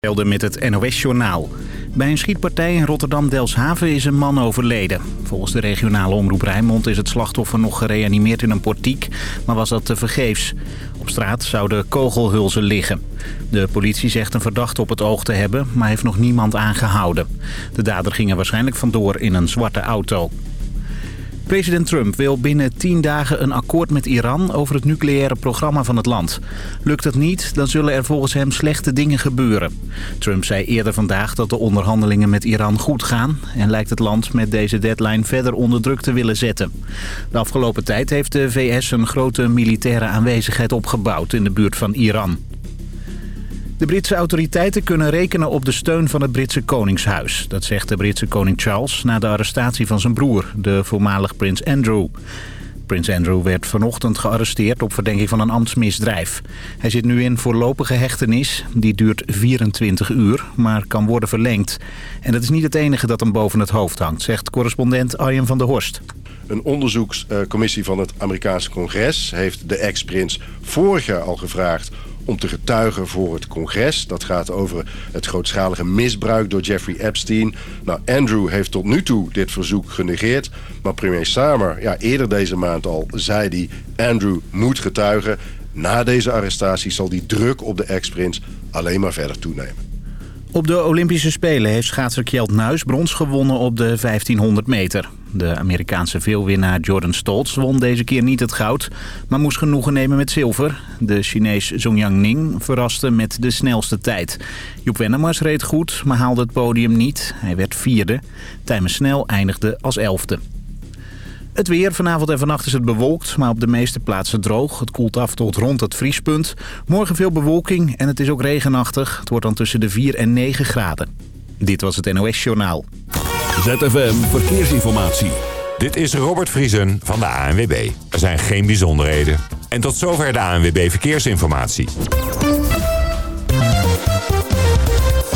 met het NOS-journaal. Bij een schietpartij in Rotterdam-Delshaven is een man overleden. Volgens de regionale omroep Rijnmond is het slachtoffer nog gereanimeerd in een portiek, maar was dat tevergeefs. Op straat zouden kogelhulzen liggen. De politie zegt een verdachte op het oog te hebben, maar heeft nog niemand aangehouden. De dader ging er waarschijnlijk vandoor in een zwarte auto. President Trump wil binnen 10 dagen een akkoord met Iran over het nucleaire programma van het land. Lukt dat niet, dan zullen er volgens hem slechte dingen gebeuren. Trump zei eerder vandaag dat de onderhandelingen met Iran goed gaan... en lijkt het land met deze deadline verder onder druk te willen zetten. De afgelopen tijd heeft de VS een grote militaire aanwezigheid opgebouwd in de buurt van Iran. De Britse autoriteiten kunnen rekenen op de steun van het Britse Koningshuis. Dat zegt de Britse koning Charles na de arrestatie van zijn broer, de voormalig prins Andrew. Prins Andrew werd vanochtend gearresteerd op verdenking van een ambtsmisdrijf. Hij zit nu in voorlopige hechtenis. Die duurt 24 uur, maar kan worden verlengd. En dat is niet het enige dat hem boven het hoofd hangt, zegt correspondent Arjen van der Horst. Een onderzoekscommissie van het Amerikaanse congres heeft de ex-prins vorig jaar al gevraagd om te getuigen voor het congres. Dat gaat over het grootschalige misbruik door Jeffrey Epstein. Nou, Andrew heeft tot nu toe dit verzoek genegeerd. Maar premier Samer, ja, eerder deze maand al, zei hij... Andrew moet getuigen. Na deze arrestatie zal die druk op de ex-prins alleen maar verder toenemen. Op de Olympische Spelen heeft schaatser Kjeld Nuis brons gewonnen op de 1500 meter. De Amerikaanse veelwinnaar Jordan Stoltz won deze keer niet het goud, maar moest genoegen nemen met zilver. De Chinees Zongyang Ning verraste met de snelste tijd. Joep Wennemars reed goed, maar haalde het podium niet. Hij werd vierde. Tijmen Snel eindigde als elfde. Het weer. Vanavond en vannacht is het bewolkt, maar op de meeste plaatsen droog. Het koelt af tot rond het vriespunt. Morgen veel bewolking en het is ook regenachtig. Het wordt dan tussen de 4 en 9 graden. Dit was het NOS Journaal. ZFM Verkeersinformatie. Dit is Robert Vriesen van de ANWB. Er zijn geen bijzonderheden. En tot zover de ANWB Verkeersinformatie.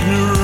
ignorant.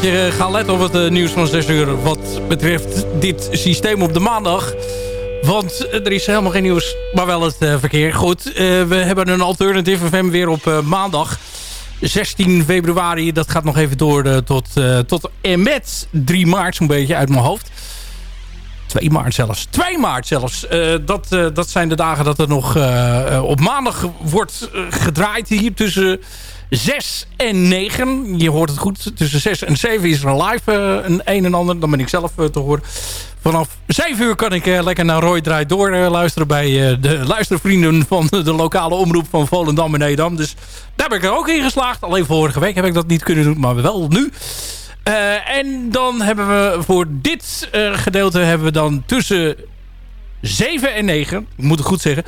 Beetje eh, gaan letten op het eh, nieuws van 6 uur. Wat betreft dit systeem op de maandag. Want er is helemaal geen nieuws, maar wel het verkeer. Goed, we hebben een alternatieve FM weer op maandag. 16 februari, dat gaat nog even door tot, tot en met 3 maart zo'n beetje uit mijn hoofd. 2 maart zelfs. 2 maart zelfs. dat, dat zijn de dagen dat er nog op maandag wordt gedraaid hier tussen 6 en 9. Je hoort het goed. Tussen 6 en 7 is er live uh, een een en ander. Dan ben ik zelf uh, te horen. Vanaf 7 uur kan ik uh, lekker naar Roy Draait Door luisteren... bij de luistervrienden van de lokale omroep van Volendam en Edam. Dus daar ben ik er ook in geslaagd. Alleen vorige week heb ik dat niet kunnen doen, maar wel nu. en dan hebben we voor dit gedeelte... hebben we dan tussen 7 en 9... Ik moet het goed zeggen...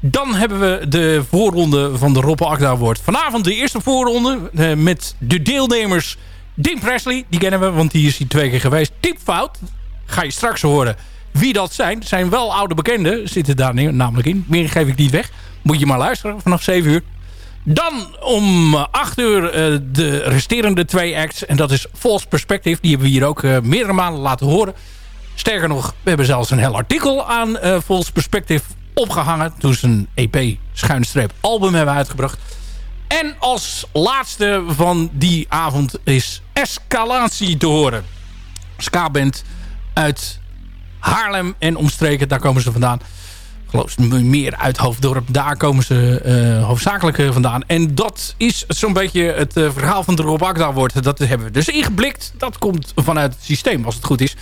Dan hebben we de voorronde van de Roppe Akda Award. Vanavond de eerste voorronde uh, met de deelnemers Dim Presley. Die kennen we, want die is hier twee keer geweest. Tipfout. Ga je straks horen wie dat zijn. Zijn wel oude bekenden. Zitten daar namelijk in. Meer geef ik niet weg. Moet je maar luisteren vanaf 7 uur. Dan om 8 uur uh, de resterende twee acts. En dat is False Perspective. Die hebben we hier ook uh, meerdere maanden laten horen. Sterker nog, we hebben zelfs een heel artikel aan uh, False Perspective opgehangen. Toen ze een EP schuinstreep album hebben uitgebracht. En als laatste van die avond is Escalatie te horen. Ska-band uit Haarlem en omstreken. Daar komen ze vandaan. Ik geloof meer uit Hoofddorp. Daar komen ze uh, hoofdzakelijk vandaan. En dat is zo'n beetje het uh, verhaal van de Rob Akda wordt. Dat hebben we dus ingeblikt. Dat komt vanuit het systeem als het goed is.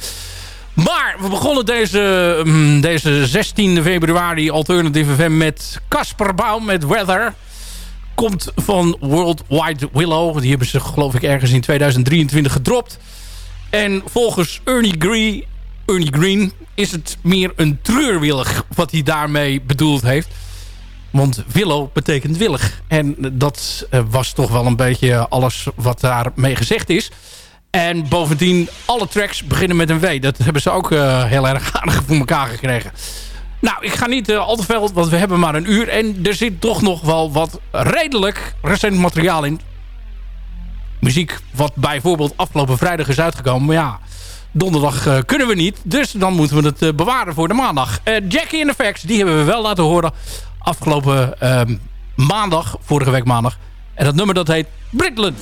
Maar we begonnen deze, um, deze 16 februari Alternative FM met Casper Baum met Weather. Komt van World Wide Willow. Die hebben ze geloof ik ergens in 2023 gedropt. En volgens Ernie Green, Ernie Green is het meer een treurwillig wat hij daarmee bedoeld heeft. Want willow betekent willig. En dat uh, was toch wel een beetje alles wat daarmee gezegd is. En bovendien, alle tracks beginnen met een W. Dat hebben ze ook uh, heel erg aardig voor elkaar gekregen. Nou, ik ga niet uh, al te veel, want we hebben maar een uur. En er zit toch nog wel wat redelijk recent materiaal in. Muziek wat bijvoorbeeld afgelopen vrijdag is uitgekomen. Maar ja, donderdag uh, kunnen we niet. Dus dan moeten we het bewaren voor de maandag. Jackie in Effects, die hebben we wel laten horen afgelopen ehm, maandag, vorige week maandag. En dat nummer dat heet Britland.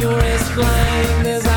You're as blind as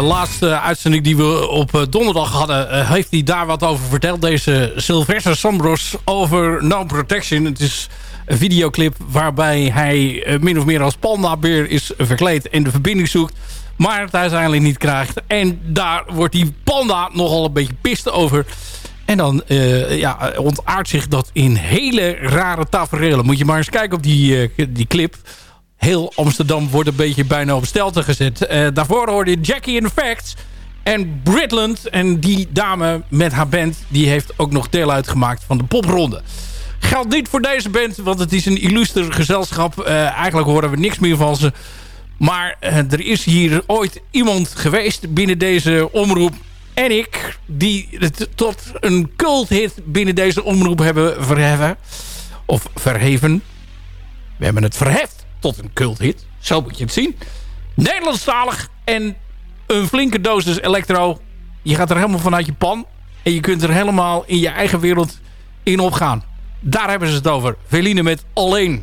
laatste uitzending die we op eh, donderdag hadden... eh, heeft hij daar wat over verteld. Deze Sylvester Sambros over No Protection. Het is een videoclip waarbij hij eh, min of meer als pandabeer is verkleed... en de verbinding zoekt, maar het uiteindelijk niet krijgt. En daar wordt die panda nogal een beetje pist over... En dan eh, ja, ontaart zich dat in hele rare tafereelen. Moet je maar eens kijken op die, eh, die clip. Heel Amsterdam wordt een beetje bijna op stelte gezet. Eh, daarvoor hoorde je Jackie in Facts en Britland. En die dame met haar band... die heeft ook nog deel uitgemaakt van de popronde. Geldt niet voor deze band, want het is een illuster gezelschap. Eh, eigenlijk horen we niks meer van ze. Maar eh, er is hier ooit iemand geweest binnen deze omroep en ik... die het tot een culthit binnen deze omroep hebben verheven. Of verheven. We hebben het verheft tot een culthit. Zo moet je het zien. Nederlandstalig en een flinke dosis electro. Je gaat er helemaal vanuit je pan. En je kunt er helemaal in je eigen wereld in opgaan. Daar hebben ze het over. Veline met Alleen.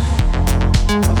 Thank you.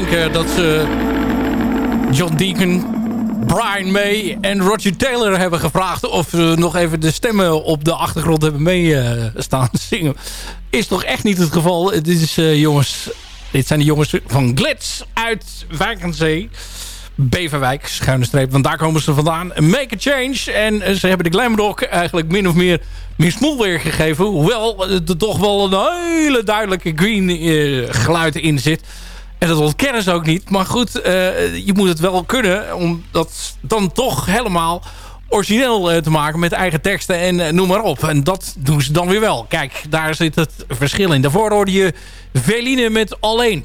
Denken dat ze John Deacon, Brian May en Roger Taylor hebben gevraagd... of ze nog even de stemmen op de achtergrond hebben meestaan zingen. Is toch echt niet het geval. Dit, is, uh, jongens, dit zijn de jongens van Glitz uit Wijkenzee. Beverwijk, schuine streep, want daar komen ze vandaan. Make a change. En ze hebben de glamrock eigenlijk min of meer smoel weer gegeven. Hoewel er toch wel een hele duidelijke green geluid in zit. En dat ontkennen ze ook niet. Maar goed, uh, je moet het wel kunnen om dat dan toch helemaal origineel uh, te maken met eigen teksten en noem maar op. En dat doen ze dan weer wel. Kijk, daar zit het verschil in. Daarvoor hoorde je Veline met Alleen.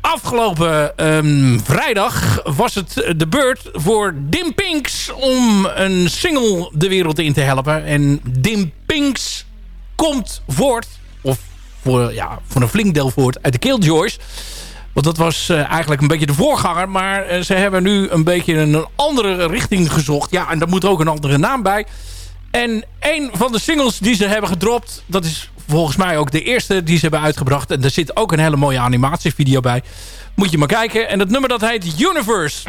Afgelopen um, vrijdag was het de beurt voor Dim Pinks om een single de wereld in te helpen. En Dim Pinks komt voort, of voor, ja, voor een flink deel voort, uit de Killjoys. Want dat was uh, eigenlijk een beetje de voorganger. Maar uh, ze hebben nu een beetje een andere richting gezocht. Ja, en daar moet ook een andere naam bij. En een van de singles die ze hebben gedropt... dat is volgens mij ook de eerste die ze hebben uitgebracht. En er zit ook een hele mooie animatievideo bij. Moet je maar kijken. En dat nummer dat heet Universe.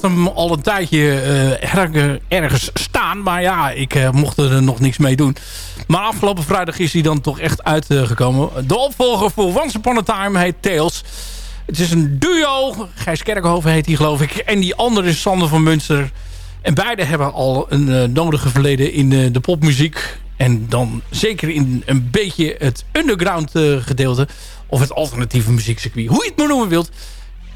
Had hem al een tijdje eh, erg- ergens staan. Maar ja, ik eh, mocht er nog niks mee doen. Maar afgelopen vrijdag is hij dan toch echt uitgekomen. De opvolger voor Once Upon a Time heet Tails. Het is een duo. Gijs Kerkhoven heet hij geloof ik. En die andere is Sander van Munster. En beide hebben al een eh, nodige verleden in eh, de popmuziek. En dan zeker in een beetje het underground eh, gedeelte. Of het alternatieve muziekcircuit. Hoe je het maar noemen wilt.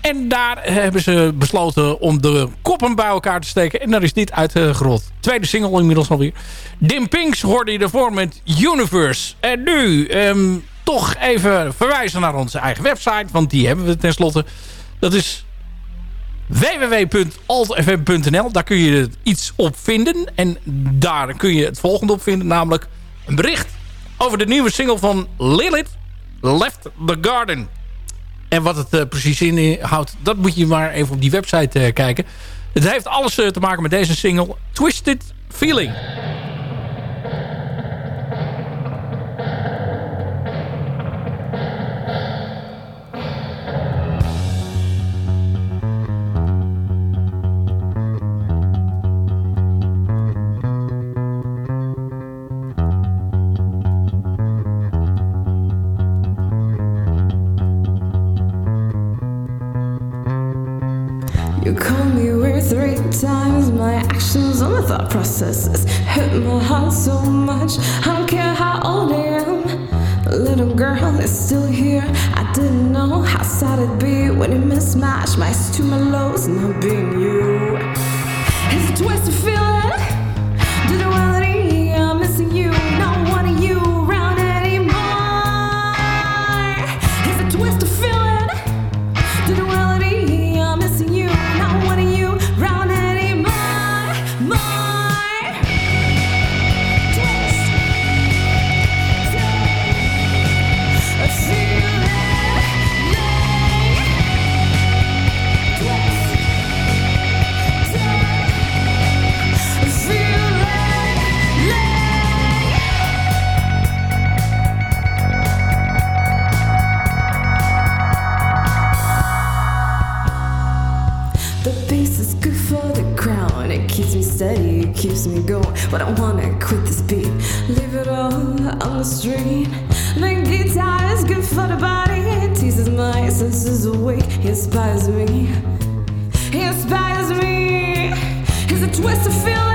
En daar hebben ze besloten om de koppen bij elkaar te steken. En daar is dit uitgerold. Tweede single inmiddels alweer. Dim Pinks hoorde je ervoor met Universe. En nu ehm, toch even verwijzen naar onze eigen website. Want die hebben we tenslotte. Dat is www.altfm.nl. Daar kun je iets op vinden. En daar kun je het volgende op vinden. Namelijk een bericht over de nieuwe single van Lilith. Left the Garden. En wat het eh, precies inhoudt, dat moet je maar even op die website eh, kijken. Het heeft alles eh, te maken met deze single Twisted Feeling. Processes hit my heart so much. I don't care how old I am. Little girl is still here. I didn't know how sad it'd be when you mismatch my highs to my lows, not being you. It's a twisted feeling. But I wanna quit this beat, leave it all on the street. The guitar is good for the body. Teases my senses awake. He inspires me. He inspires me. It's a twist of feeling.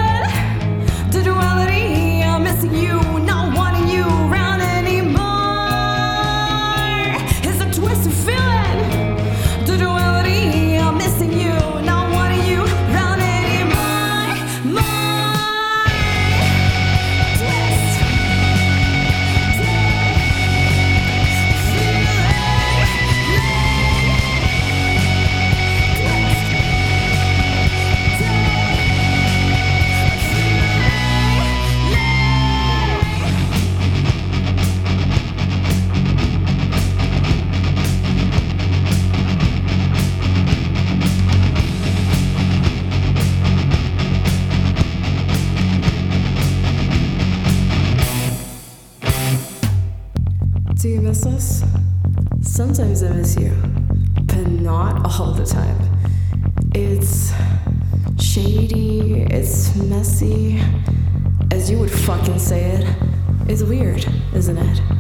Sometimes I miss you, but not all the time. It's shady, it's messy, as you would fucking say it. It's weird, isn't it?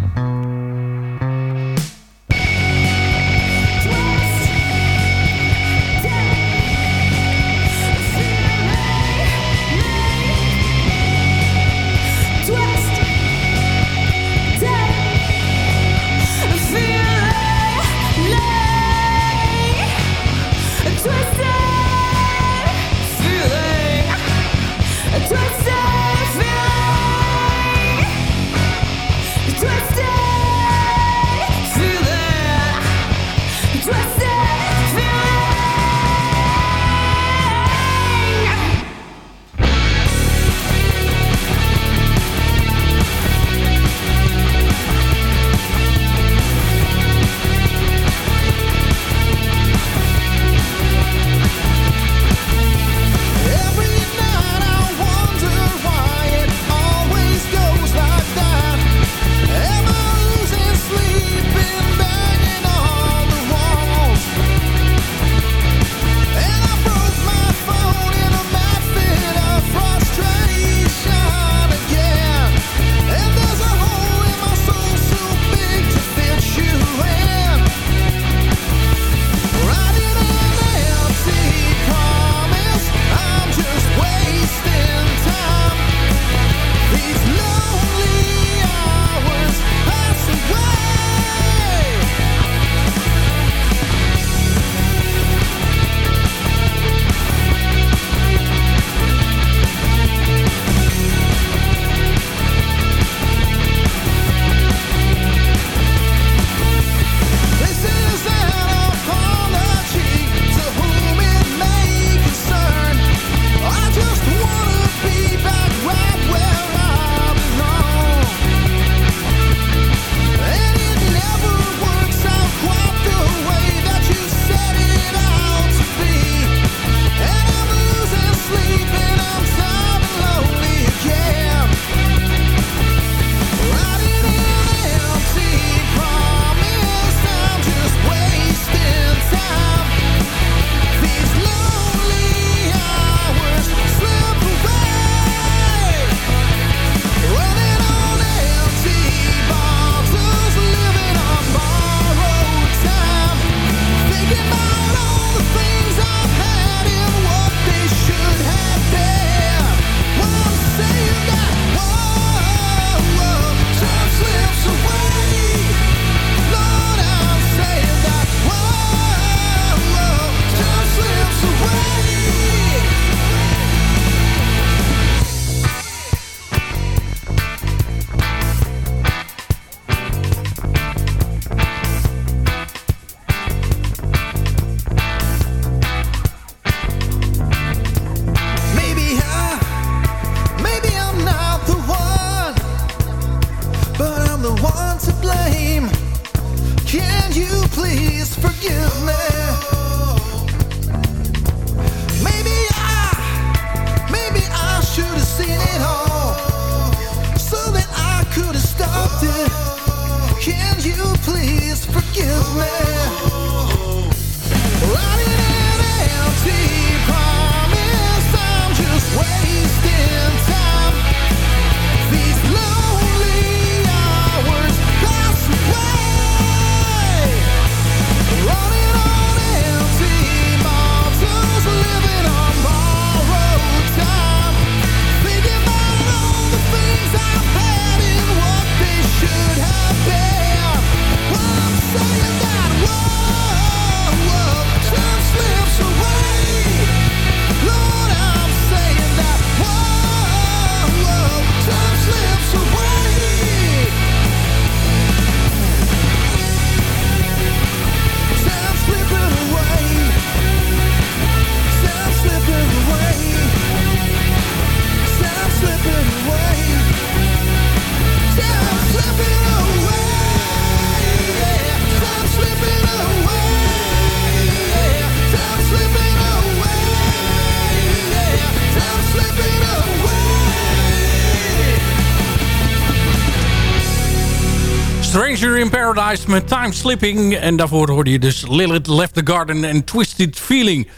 Paradise met Time Slipping. En daarvoor hoorde je dus Lilith Left the Garden en Twisted Feeling.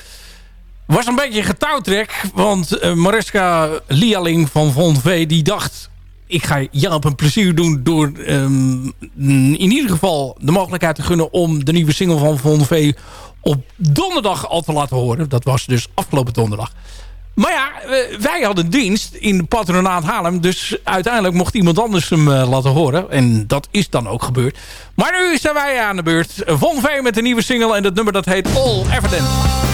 Was een beetje getouwtrek, want eh, Mariska Lialing van Von V... die dacht, ik ga Jaap een plezier doen... door ehm, in ieder geval de mogelijkheid te gunnen... om de nieuwe single van Von V op donderdag al te laten horen. Dat was dus afgelopen donderdag. Maar ja, eh, wij hadden dienst in patronaat Haarlem. Dus uiteindelijk mocht iemand anders hem eh, laten horen. En dat is dan ook gebeurd. Maar nu zijn wij aan de beurt. Von V met een nieuwe single. En dat nummer dat heet All Evidence.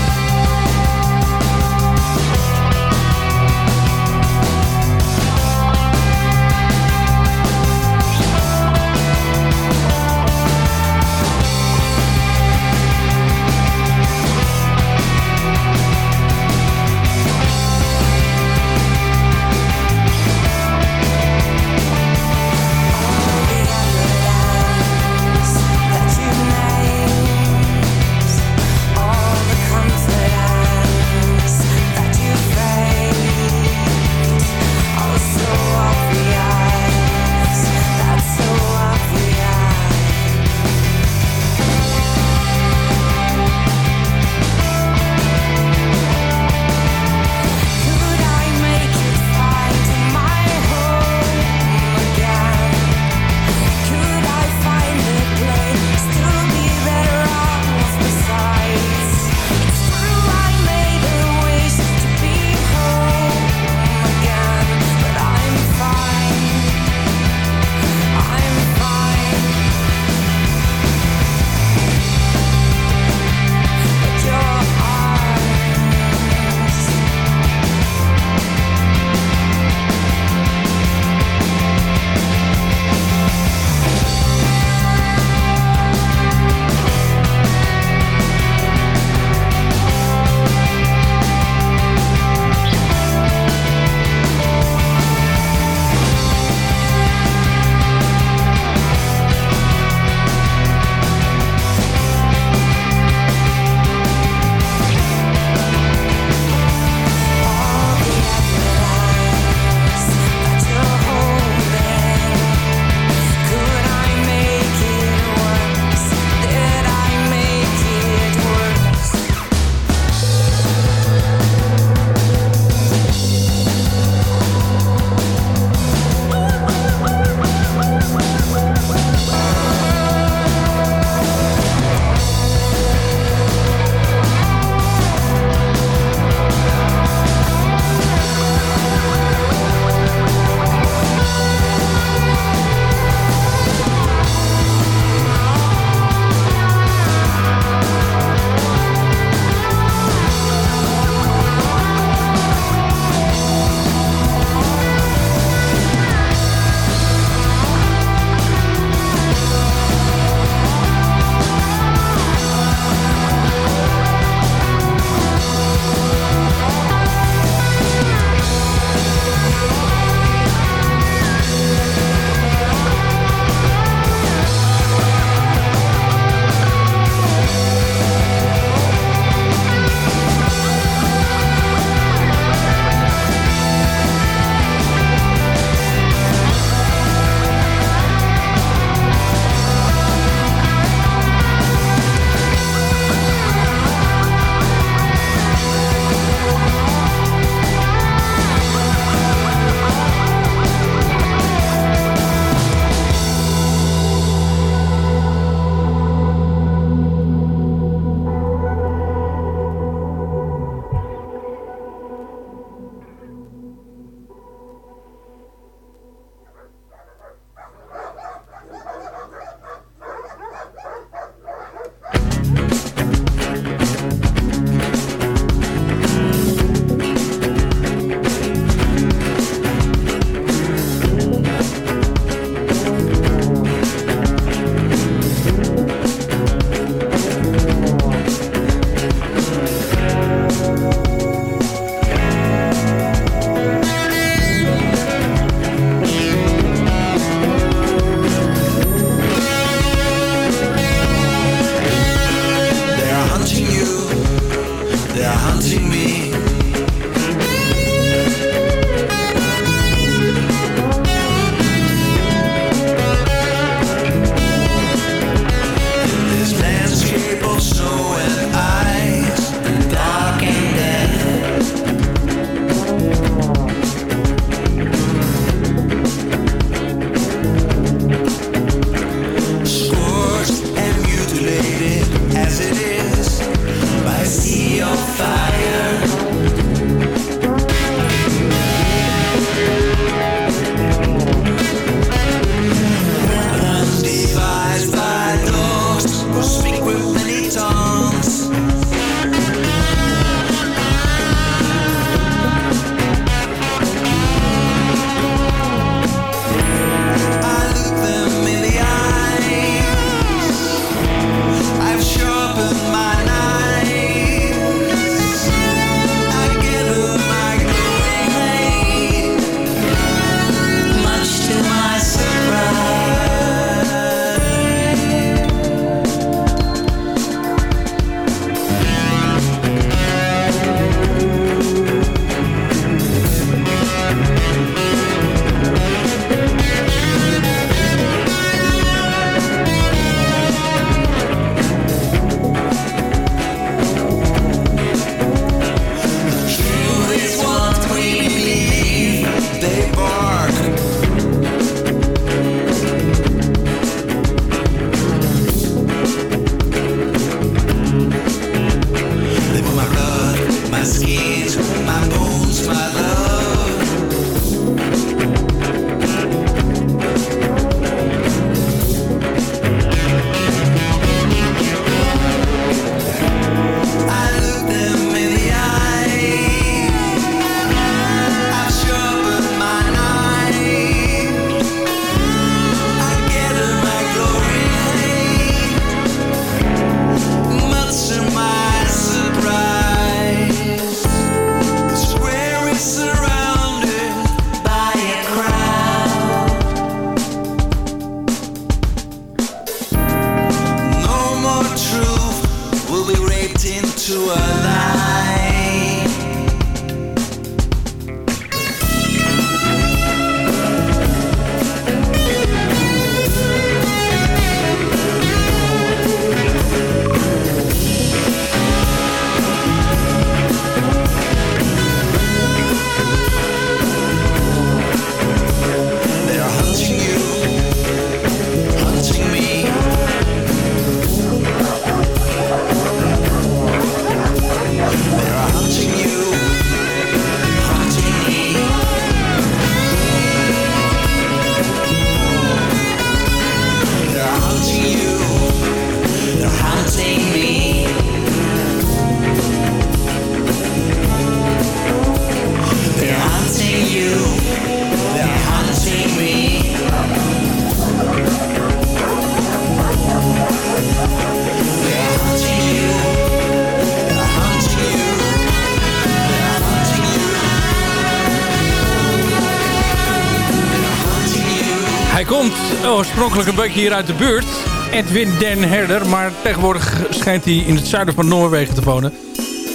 Oorspronkelijk een beetje hier uit de buurt. Edwin Den Herder. Maar tegenwoordig schijnt hij in het zuiden van Noorwegen te wonen.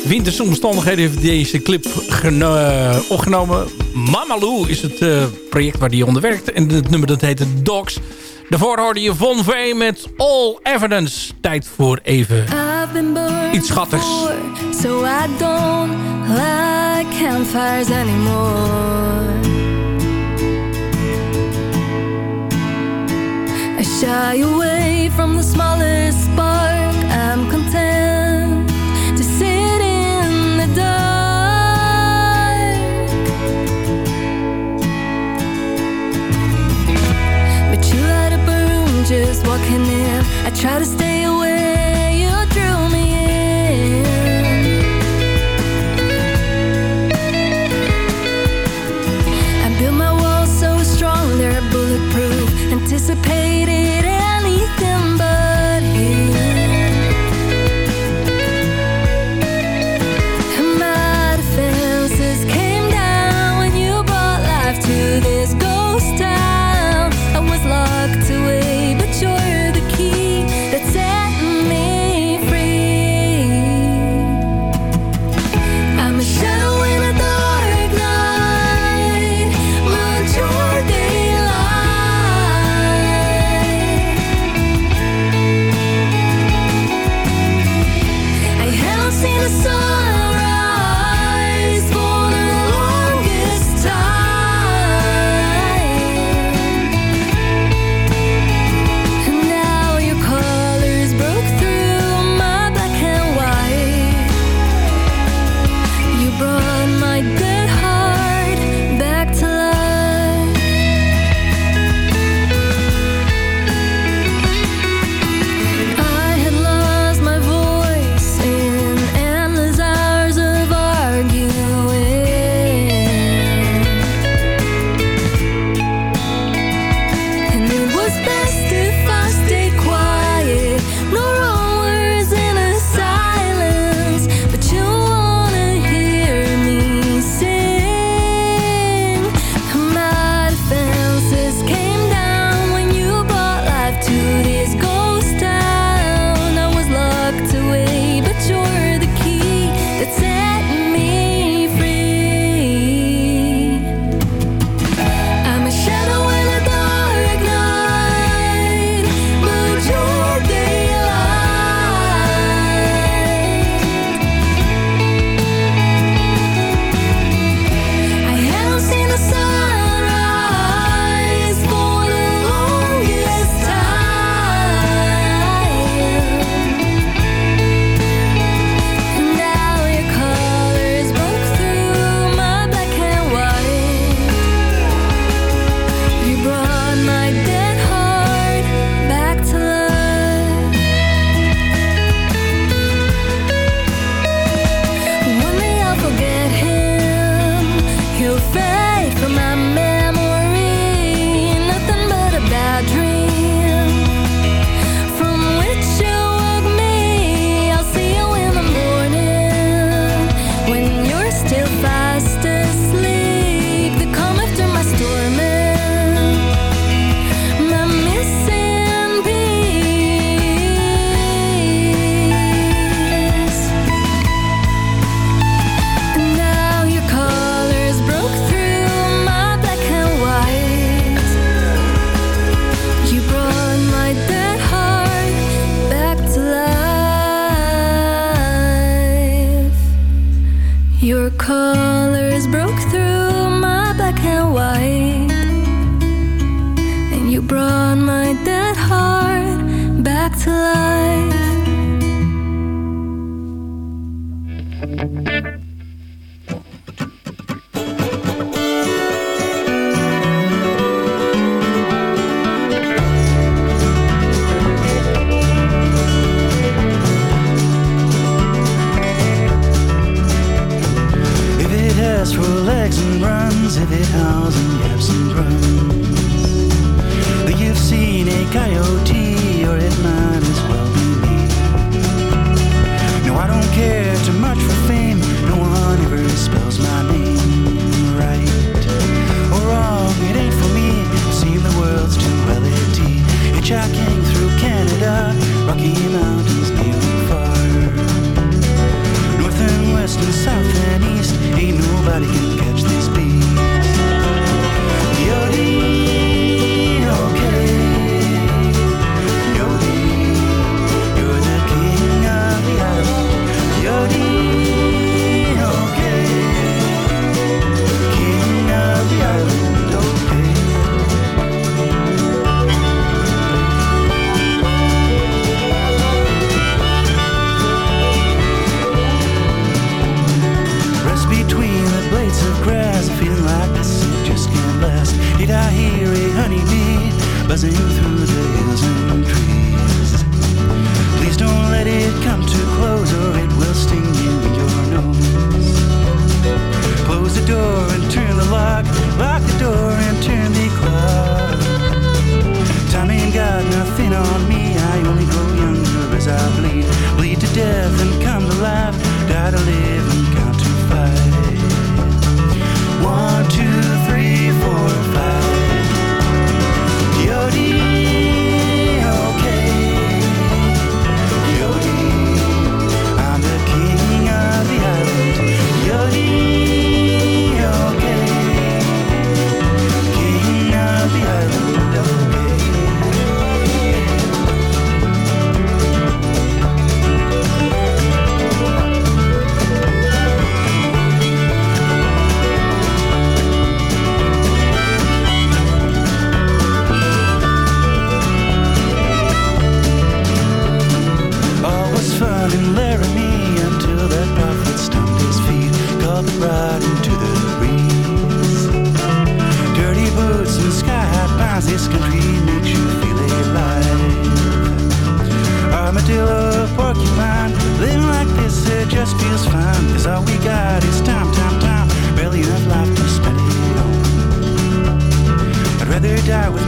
Winterse omstandigheden heeft deze clip eh, opgenomen. Mamaloo is het eh, project waar hij onder werkt. En het nummer dat heet Dogs. Daarvoor hoorde je Von V met All Evidence. Tijd voor even iets schattigs. before, so I don't like campfires anymore. Shy away from the smallest spark. I'm content to sit in the dark. But you had a burn just walking in. I try to stay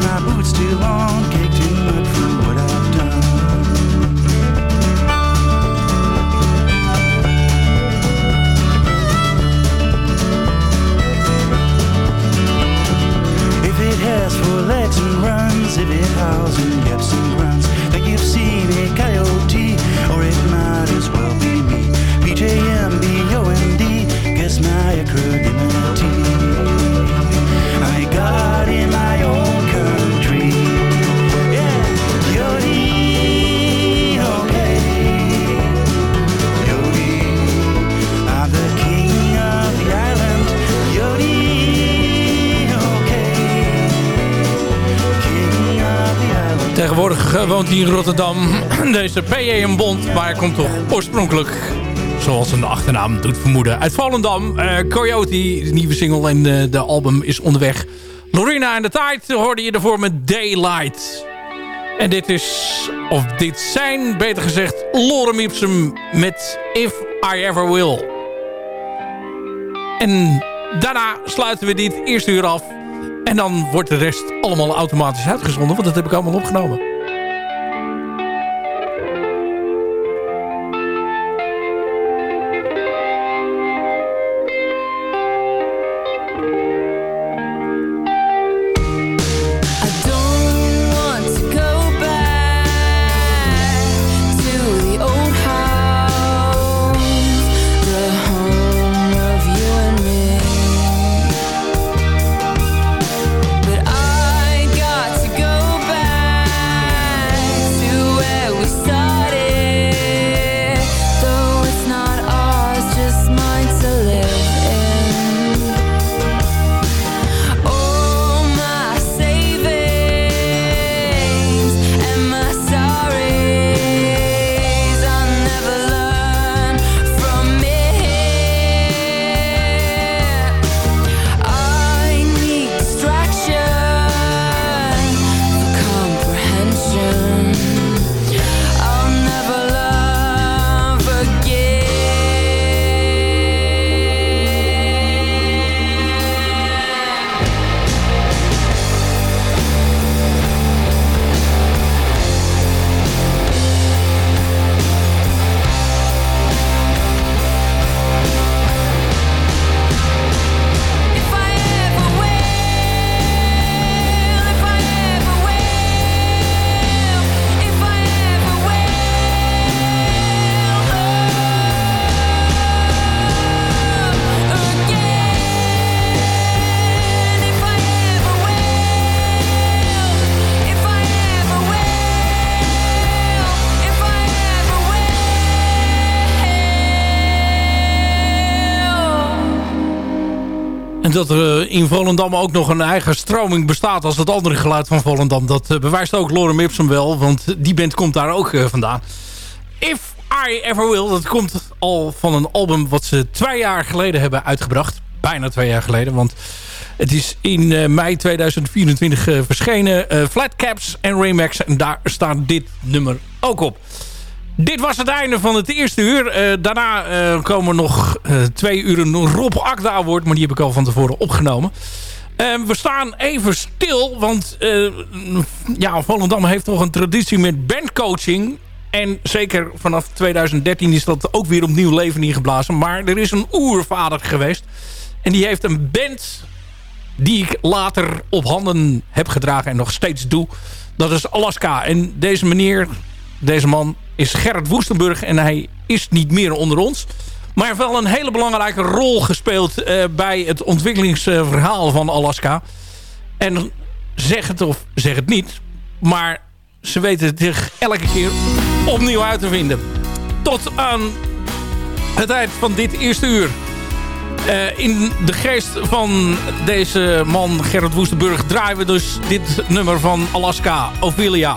my boots too long. in Rotterdam. Deze PJM Bond, maar komt toch oorspronkelijk, zoals een achternaam doet vermoeden, uit Vallendam. Eh, Coyote, de nieuwe single en eh, de album is onderweg. Lorena en de Tijd hoorde je ervoor met Daylight. En dit is, of dit zijn, beter gezegd, Lorem Ipsum met If I Ever Will. En daarna sluiten we dit eerste uur af. En dan wordt de rest allemaal automatisch uitgezonden, want dat heb ik allemaal opgenomen. In Volendam ook nog een eigen stroming bestaat als het andere geluid van Volendam. Dat eh, bewijst ook Lorem Ipsum wel, want die band komt daar ook eh, vandaan. If I Ever Will, dat komt al van een album wat ze twee jaar geleden hebben uitgebracht. Bijna twee jaar geleden, want het is in eh, mei 2024 eh, verschenen. Flatcaps en Remax, en daar staat dit nummer ook op. Dit was het einde van het eerste uur. Eh, daarna eh, komen nog eh, twee uren Rob Akda Award. Maar die heb ik al van tevoren opgenomen. Eh, we staan even stil. Want ja, Volendam heeft toch een traditie met bandcoaching. En zeker vanaf 2013 is dat ook weer opnieuw leven ingeblazen. Maar er is een oervader geweest. En die heeft een band die ik later op handen heb gedragen en nog steeds doe. Dat is Alaska. En deze meneer, deze man, is Gerrit Woestenburg. En hij is niet meer onder ons. Maar heeft wel een hele belangrijke rol gespeeld... eh, bij het ontwikkelingsverhaal van Alaska. En zeg het of zeg het niet. Maar ze weten het zich elke keer opnieuw uit te vinden. Tot aan het eind van dit eerste uur. Eh, in de geest van deze man Gerrit Woestenburg draaien we dus dit nummer van Alaska, Ophelia.